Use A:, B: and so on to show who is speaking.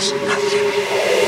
A: was